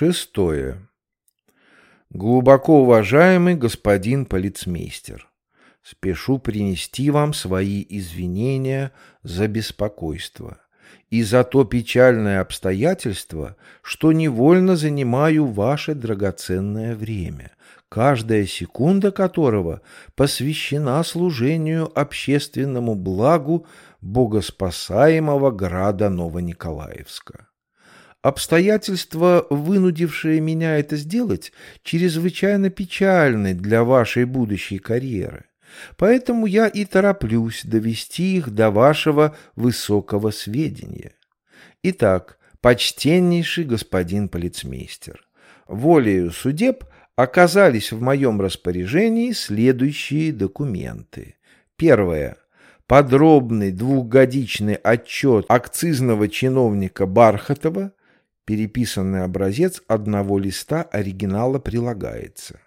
Шестое. Глубоко уважаемый господин полицмейстер, спешу принести вам свои извинения за беспокойство и за то печальное обстоятельство, что невольно занимаю ваше драгоценное время, каждая секунда которого посвящена служению общественному благу богоспасаемого града Новониколаевска. Обстоятельства, вынудившие меня это сделать, чрезвычайно печальны для вашей будущей карьеры. Поэтому я и тороплюсь довести их до вашего высокого сведения. Итак, почтеннейший господин полицмейстер, волею судеб оказались в моем распоряжении следующие документы. Первое. Подробный двухгодичный отчет акцизного чиновника Бархатова Переписанный образец одного листа оригинала прилагается.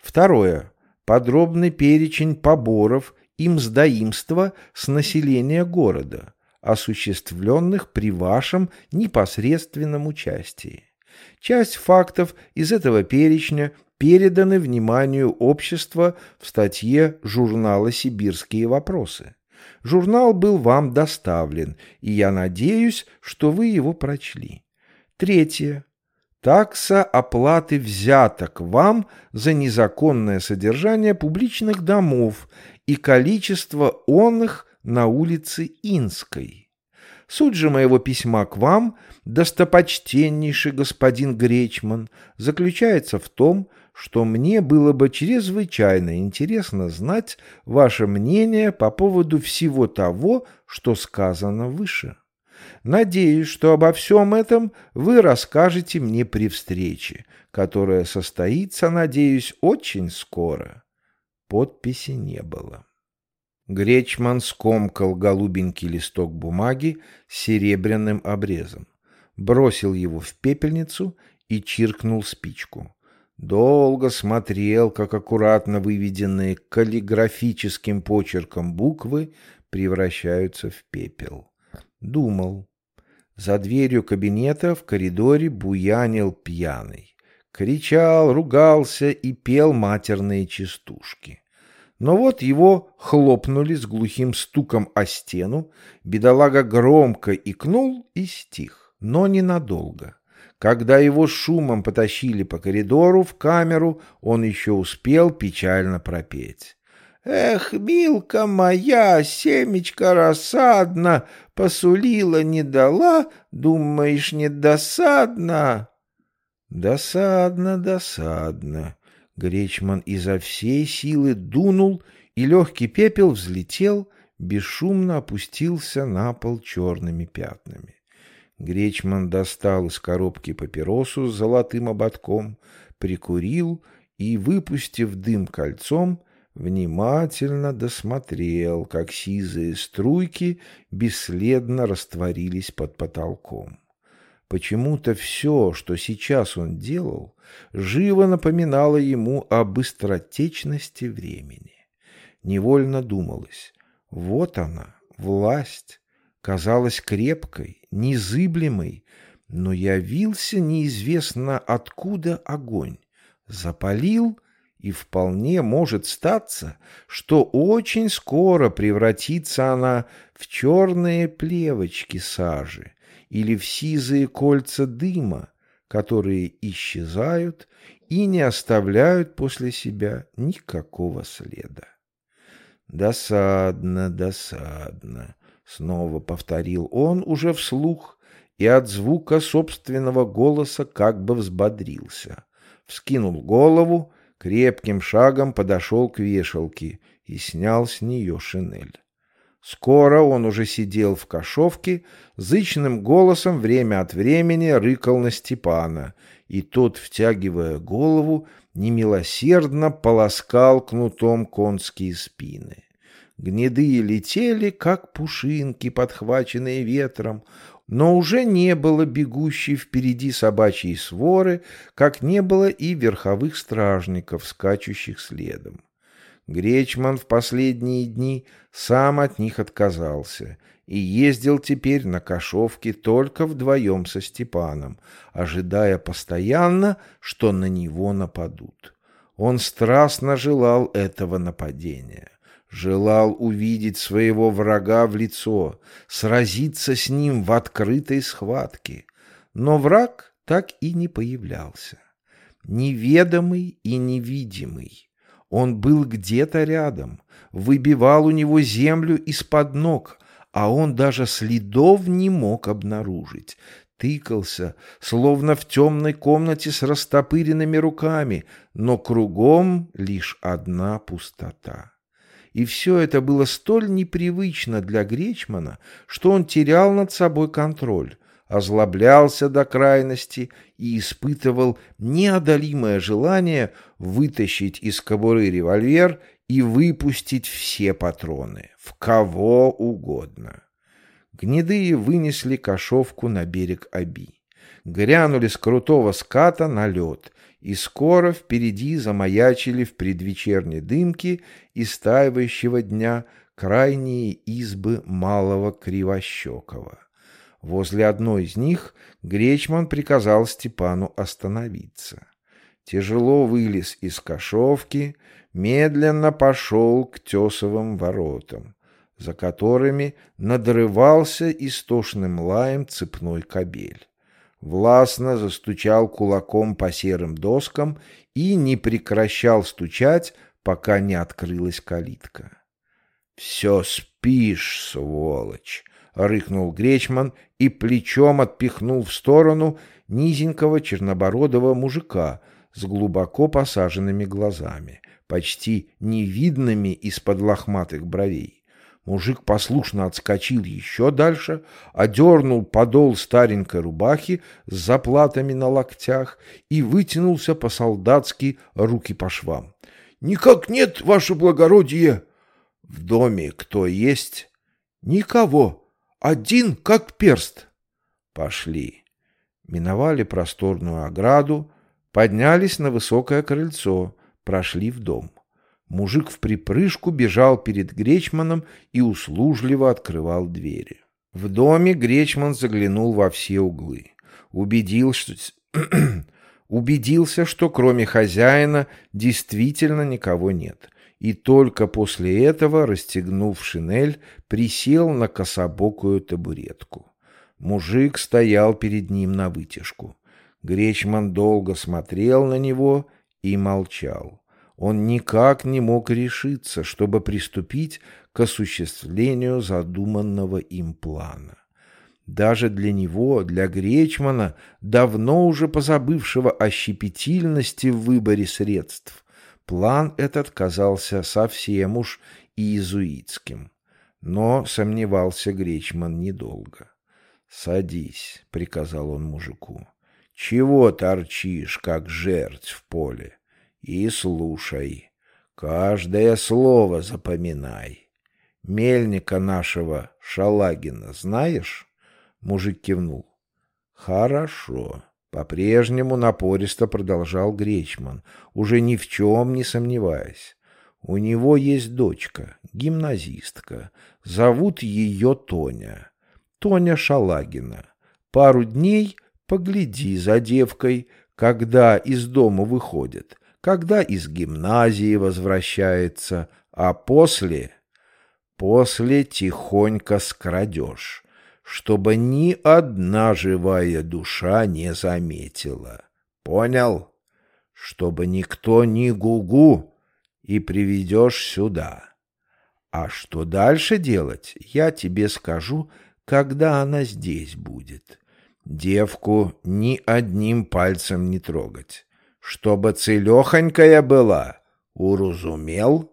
Второе. Подробный перечень поборов и мздоимства с населения города, осуществленных при вашем непосредственном участии. Часть фактов из этого перечня переданы вниманию общества в статье журнала «Сибирские вопросы». Журнал был вам доставлен, и я надеюсь, что вы его прочли. Третье. Такса оплаты взяток вам за незаконное содержание публичных домов и количество онных на улице Инской. Суть же моего письма к вам, достопочтеннейший господин Гречман, заключается в том, что мне было бы чрезвычайно интересно знать ваше мнение по поводу всего того, что сказано выше. Надеюсь, что обо всем этом вы расскажете мне при встрече, которая состоится, надеюсь, очень скоро. Подписи не было. Гречман скомкал голубенький листок бумаги с серебряным обрезом, бросил его в пепельницу и чиркнул спичку. Долго смотрел, как аккуратно выведенные каллиграфическим почерком буквы превращаются в пепел. Думал. За дверью кабинета в коридоре буянил пьяный. Кричал, ругался и пел матерные частушки. Но вот его хлопнули с глухим стуком о стену, бедолага громко икнул и стих, но ненадолго. Когда его шумом потащили по коридору в камеру, он еще успел печально пропеть. Эх, милка моя, семечка рассадна, посулила, не дала, думаешь, не досадно? Досадно, досадно. Гречман изо всей силы дунул, и легкий пепел взлетел, бесшумно опустился на пол черными пятнами. Гречман достал из коробки папиросу с золотым ободком, прикурил и, выпустив дым кольцом, внимательно досмотрел, как сизые струйки бесследно растворились под потолком. Почему-то все, что сейчас он делал, живо напоминало ему о быстротечности времени. Невольно думалось, вот она, власть, казалась крепкой, незыблемой, но явился неизвестно откуда огонь, запалил и вполне может статься, что очень скоро превратится она в черные плевочки сажи или в сизые кольца дыма, которые исчезают и не оставляют после себя никакого следа. «Досадно, досадно», — снова повторил он уже вслух, и от звука собственного голоса как бы взбодрился. Вскинул голову крепким шагом подошел к вешалке и снял с нее шинель. Скоро он уже сидел в кошовке, зычным голосом время от времени рыкал на Степана, и тот, втягивая голову, немилосердно полоскал кнутом конские спины. Гнедые летели, как пушинки, подхваченные ветром, но уже не было бегущей впереди собачьей своры, как не было и верховых стражников, скачущих следом. Гречман в последние дни сам от них отказался и ездил теперь на Кашовке только вдвоем со Степаном, ожидая постоянно, что на него нападут. Он страстно желал этого нападения. Желал увидеть своего врага в лицо, сразиться с ним в открытой схватке. Но враг так и не появлялся. Неведомый и невидимый. Он был где-то рядом, выбивал у него землю из-под ног, а он даже следов не мог обнаружить. Тыкался, словно в темной комнате с растопыренными руками, но кругом лишь одна пустота. И все это было столь непривычно для Гречмана, что он терял над собой контроль, озлоблялся до крайности и испытывал неодолимое желание вытащить из кобуры револьвер и выпустить все патроны, в кого угодно. Гнедые вынесли кошовку на берег Аби. Грянули с крутого ската на лед, и скоро впереди замаячили в предвечерней дымке истаивающего дня крайние избы малого Кривощекова. Возле одной из них Гречман приказал Степану остановиться. Тяжело вылез из кошовки, медленно пошел к тесовым воротам, за которыми надрывался истошным лаем цепной кобель. Властно застучал кулаком по серым доскам и не прекращал стучать, пока не открылась калитка. — Все спишь, сволочь! рыкнул Гречман и плечом отпихнул в сторону низенького чернобородого мужика с глубоко посаженными глазами, почти невидными из-под лохматых бровей. Мужик послушно отскочил еще дальше, одернул подол старенькой рубахи с заплатами на локтях и вытянулся по-солдатски руки по швам. — Никак нет, ваше благородие! — В доме кто есть? — Никого. Один как перст. Пошли. Миновали просторную ограду, поднялись на высокое крыльцо, прошли в дом. Мужик в припрыжку бежал перед Гречманом и услужливо открывал двери. В доме Гречман заглянул во все углы. Убедил, что... Убедился, что кроме хозяина действительно никого нет и только после этого, расстегнув шинель, присел на кособокую табуретку. Мужик стоял перед ним на вытяжку. Гречман долго смотрел на него и молчал. Он никак не мог решиться, чтобы приступить к осуществлению задуманного им плана. Даже для него, для Гречмана, давно уже позабывшего о щепетильности в выборе средств, План этот казался совсем уж иезуитским. Но сомневался Гречман недолго. «Садись», — приказал он мужику. «Чего торчишь, как жертв в поле? И слушай, каждое слово запоминай. Мельника нашего Шалагина знаешь?» Мужик кивнул. «Хорошо. По-прежнему напористо продолжал Гречман, уже ни в чем не сомневаясь. У него есть дочка, гимназистка. Зовут ее Тоня. Тоня Шалагина. Пару дней погляди за девкой, когда из дома выходит, когда из гимназии возвращается, а после... После тихонько скрадешь чтобы ни одна живая душа не заметила. Понял? Чтобы никто не гугу и приведешь сюда. А что дальше делать, я тебе скажу, когда она здесь будет. Девку ни одним пальцем не трогать. Чтобы целехонькая была, уразумел?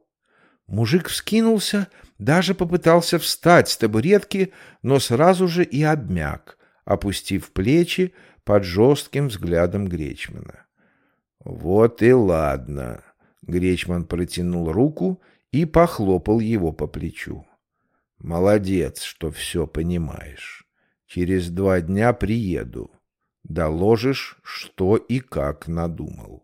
Мужик вскинулся, даже попытался встать с табуретки, но сразу же и обмяк, опустив плечи под жестким взглядом Гречмана. «Вот и ладно», — Гречман протянул руку и похлопал его по плечу. «Молодец, что все понимаешь. Через два дня приеду. Доложишь, что и как надумал».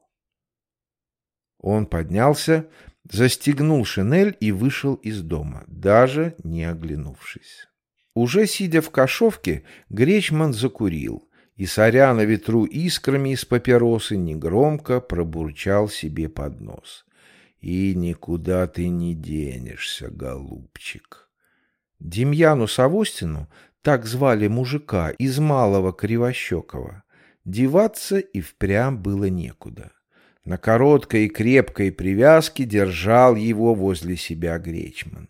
Он поднялся, застегнул шинель и вышел из дома, даже не оглянувшись. Уже сидя в кашовке, Гречман закурил, и, соря на ветру искрами из папиросы, негромко пробурчал себе под нос. «И никуда ты не денешься, голубчик». Демьяну Савостину, так звали мужика из Малого Кривощекова, деваться и впрямь было некуда. На короткой и крепкой привязке держал его возле себя Гречман.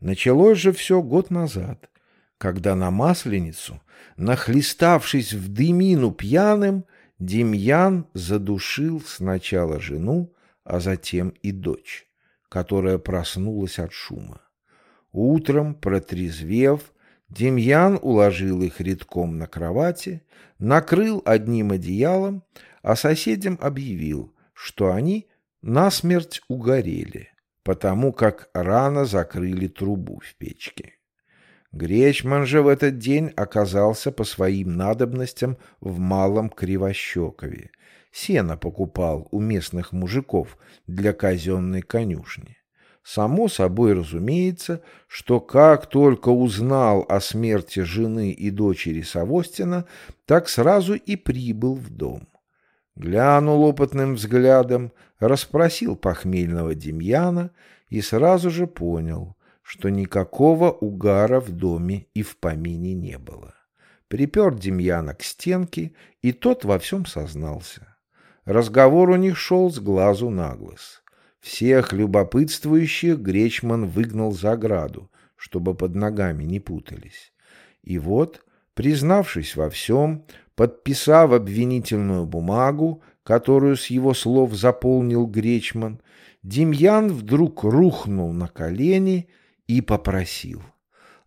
Началось же все год назад, когда на Масленицу, нахлеставшись в дымину пьяным, Демьян задушил сначала жену, а затем и дочь, которая проснулась от шума. Утром, протрезвев, Демьян уложил их редком на кровати, накрыл одним одеялом, а соседям объявил, что они насмерть угорели, потому как рано закрыли трубу в печке. Гречман же в этот день оказался по своим надобностям в Малом Кривощекове. Сено покупал у местных мужиков для казенной конюшни. Само собой разумеется, что как только узнал о смерти жены и дочери Савостина, так сразу и прибыл в дом. Глянул опытным взглядом, расспросил похмельного Демьяна и сразу же понял, что никакого угара в доме и в помине не было. Припер Демьяна к стенке, и тот во всем сознался. Разговор у них шел с глазу на глаз. Всех любопытствующих Гречман выгнал за ограду, чтобы под ногами не путались. И вот, признавшись во всем, подписав обвинительную бумагу, которую с его слов заполнил Гречман, Демьян вдруг рухнул на колени и попросил.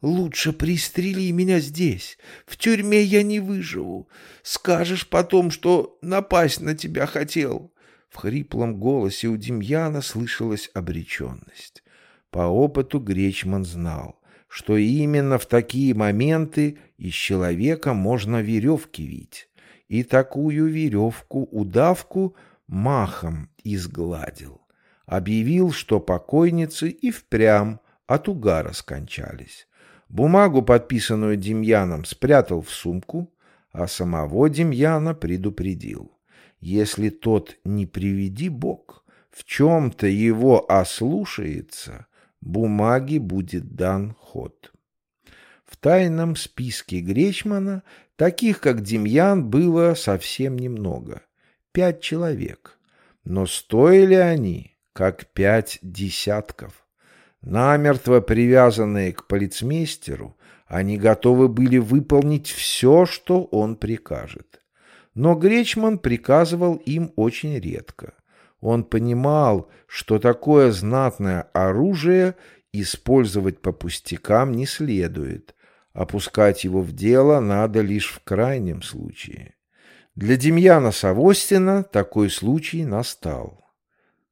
«Лучше пристрели меня здесь. В тюрьме я не выживу. Скажешь потом, что напасть на тебя хотел». В хриплом голосе у Демьяна слышалась обреченность. По опыту Гречман знал, что именно в такие моменты из человека можно веревки вить. И такую веревку удавку махом изгладил. Объявил, что покойницы и впрямь от угара скончались. Бумагу, подписанную Демьяном, спрятал в сумку, а самого Демьяна предупредил. Если тот не приведи Бог, в чем-то его ослушается, бумаге будет дан ход. В тайном списке Гречмана таких, как Демьян, было совсем немного. Пять человек. Но стоили они, как пять десятков. Намертво привязанные к полицмейстеру, они готовы были выполнить все, что он прикажет. Но Гречман приказывал им очень редко. Он понимал, что такое знатное оружие использовать по пустякам не следует. Опускать его в дело надо лишь в крайнем случае. Для Демьяна Савостина такой случай настал.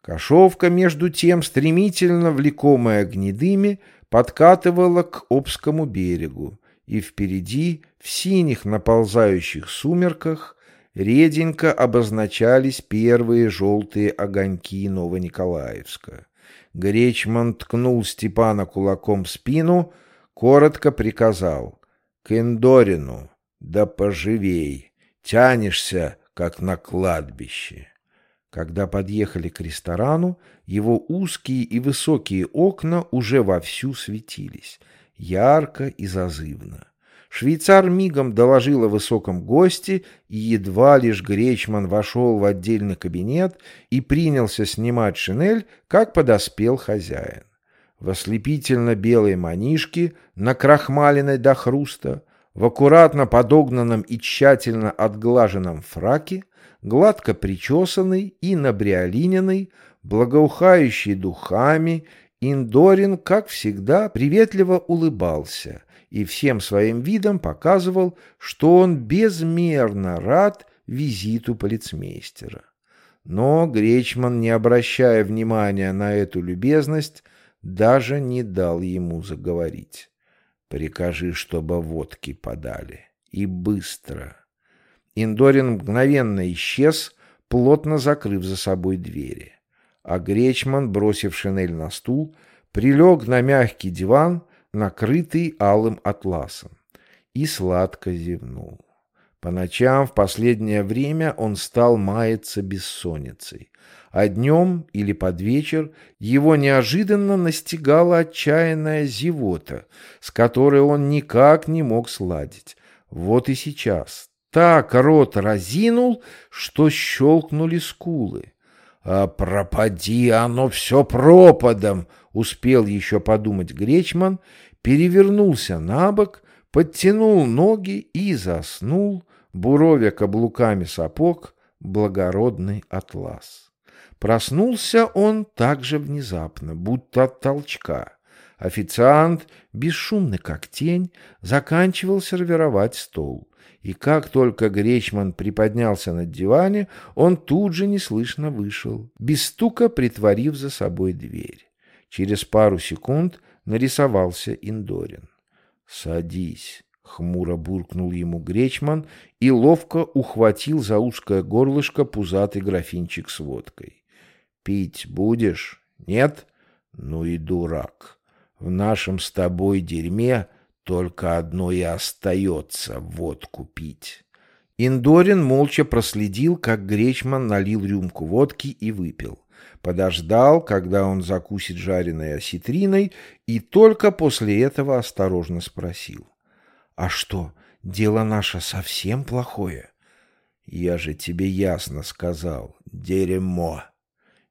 Кошовка, между тем, стремительно влекомая гнедыми, подкатывала к Обскому берегу, и впереди, в синих наползающих сумерках, реденько обозначались первые желтые огоньки Новониколаевска. Гречман ткнул Степана кулаком в спину, коротко приказал «К Эндорину, да поживей, тянешься, как на кладбище». Когда подъехали к ресторану, его узкие и высокие окна уже вовсю светились, ярко и зазывно. Швейцар мигом доложил о высоком госте, и едва лишь Гречман вошел в отдельный кабинет и принялся снимать шинель, как подоспел хозяин. В ослепительно белой манишке, накрахмаленной до хруста, в аккуратно подогнанном и тщательно отглаженном фраке, гладко причесанный и набриолиненный, благоухающий духами, Индорин, как всегда, приветливо улыбался и всем своим видом показывал, что он безмерно рад визиту полицмейстера. Но Гречман, не обращая внимания на эту любезность, даже не дал ему заговорить. «Прикажи, чтобы водки подали. И быстро». Индорин мгновенно исчез, плотно закрыв за собой двери. А Гречман, бросив шинель на стул, прилег на мягкий диван, накрытый алым атласом, и сладко зевнул. По ночам в последнее время он стал маяться бессонницей, а днем или под вечер его неожиданно настигала отчаянная зевота, с которой он никак не мог сладить. Вот и сейчас. Так рот разинул, что щелкнули скулы. «А пропади оно все пропадом!» — успел еще подумать Гречман, перевернулся на бок, подтянул ноги и заснул, буровя каблуками сапог благородный атлас. Проснулся он также внезапно, будто от толчка. Официант, бесшумный как тень, заканчивал сервировать стол и как только Гречман приподнялся над диване, он тут же неслышно вышел, без стука притворив за собой дверь. Через пару секунд нарисовался Индорин. «Садись», — хмуро буркнул ему Гречман и ловко ухватил за узкое горлышко пузатый графинчик с водкой. «Пить будешь? Нет? Ну и дурак. В нашем с тобой дерьме только одно и остается — водку пить. Индорин молча проследил, как Гречман налил рюмку водки и выпил. Подождал, когда он закусит жареной осетриной, и только после этого осторожно спросил. — А что, дело наше совсем плохое? — Я же тебе ясно сказал. Дерьмо.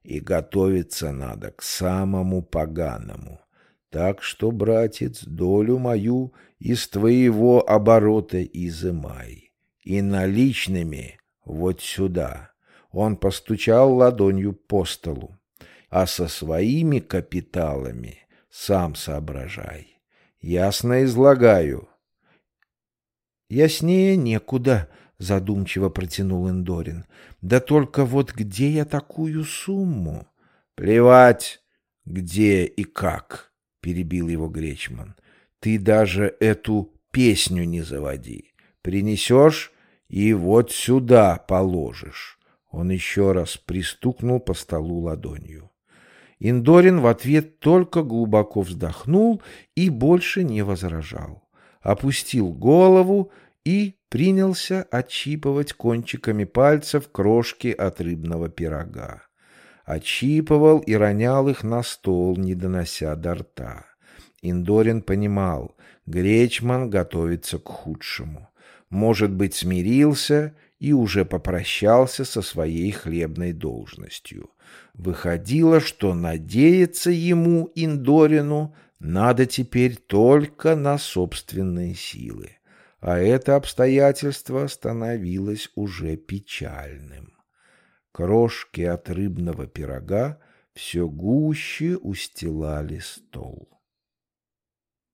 И готовиться надо к самому поганому. Так что, братец, долю мою из твоего оборота изымай. И наличными вот сюда. Он постучал ладонью по столу. А со своими капиталами сам соображай. Ясно излагаю. Яснее некуда, задумчиво протянул Эндорин. Да только вот где я такую сумму? Плевать, где и как перебил его Гречман. Ты даже эту песню не заводи. Принесешь и вот сюда положишь. Он еще раз пристукнул по столу ладонью. Индорин в ответ только глубоко вздохнул и больше не возражал. Опустил голову и принялся отщипывать кончиками пальцев крошки от рыбного пирога отщипывал и ронял их на стол, не донося до рта. Индорин понимал, Гречман готовится к худшему. Может быть, смирился и уже попрощался со своей хлебной должностью. Выходило, что надеяться ему, Индорину, надо теперь только на собственные силы. А это обстоятельство становилось уже печальным. Крошки от рыбного пирога все гуще устилали стол.